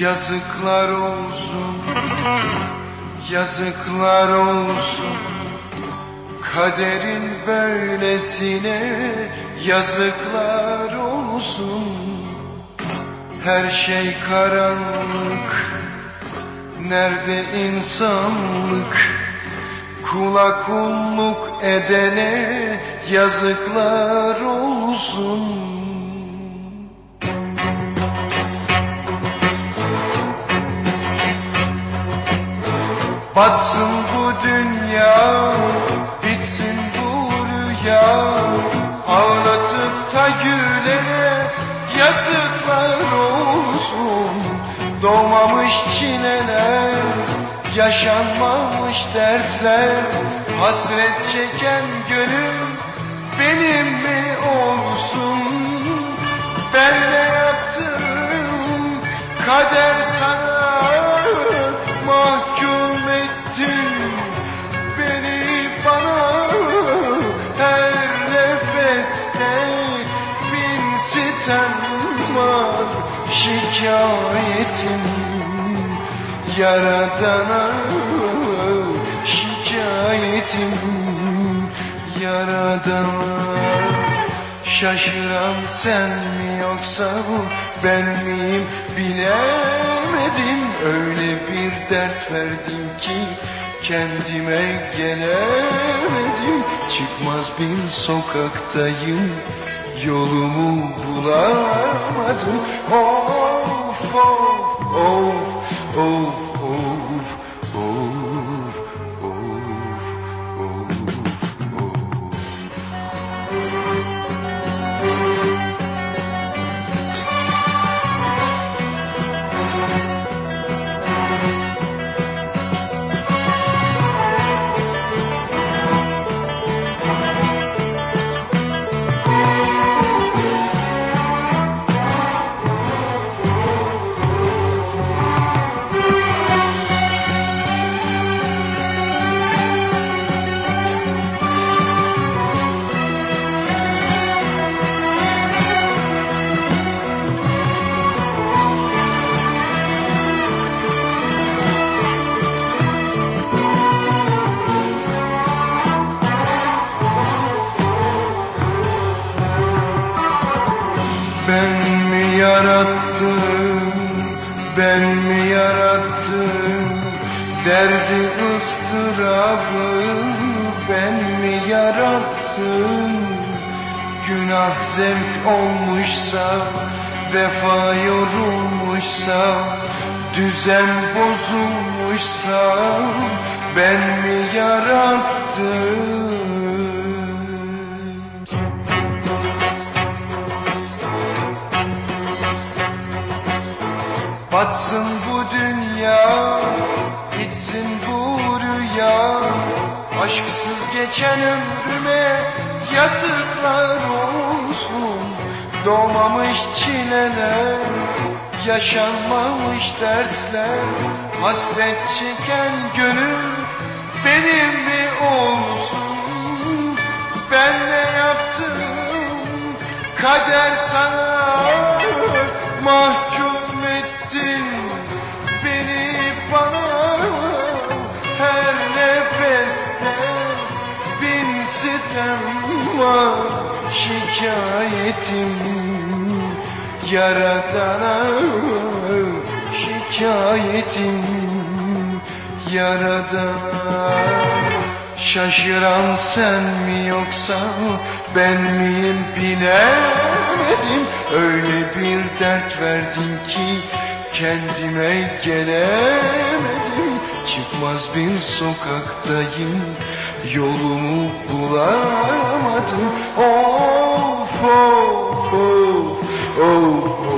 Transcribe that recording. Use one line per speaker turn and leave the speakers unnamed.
Yazıklar olsun, yazıklar olsun. Kaderin böylesine yazıklar olsun. Her şey karanlık, nerede insanlık? Kula kulluk edene yazıklar olsun Batsın bu dünya, bitsin bu rüya. Ağlatıp da gülene yazıklar olsun. Doğmamış çileler, yaşanmamış dertler. Hasret çeken gönül benim mi olsun? Ben nefeste bin sitem var Şikayetim. Yaradana şikayetim yaradana. Şaşıran sen mi yoksa bu ben miyim bilemedim. Öyle bir dert verdin ki kendime gelemedim. Çıkmaz bir sokaktayım. Yolumu bulamadım. Of of of of of of yarattım, ben mi yarattım? Derdi ıstırabı ben mi yarattım? Günah zevk olmuşsa, vefa yorulmuşsa Düzen bozulmuşsa ben Batsın bu dünya, bitsin bu rüya. Aşksız geçen ömrüme yazıklar olsun. Doğmamış çileler, yaşanmamış dertler. Hasret çeken gönül benim mi olsun sitem var şikayetim yaradana şikayetim yaradana Şaşıran sen mi yoksa ben miyim bilemedim. Öyle bir dert verdin ki kendime gelemedim. Çıkmaz bir sokaktayım yolumu bulamadım. Of of of of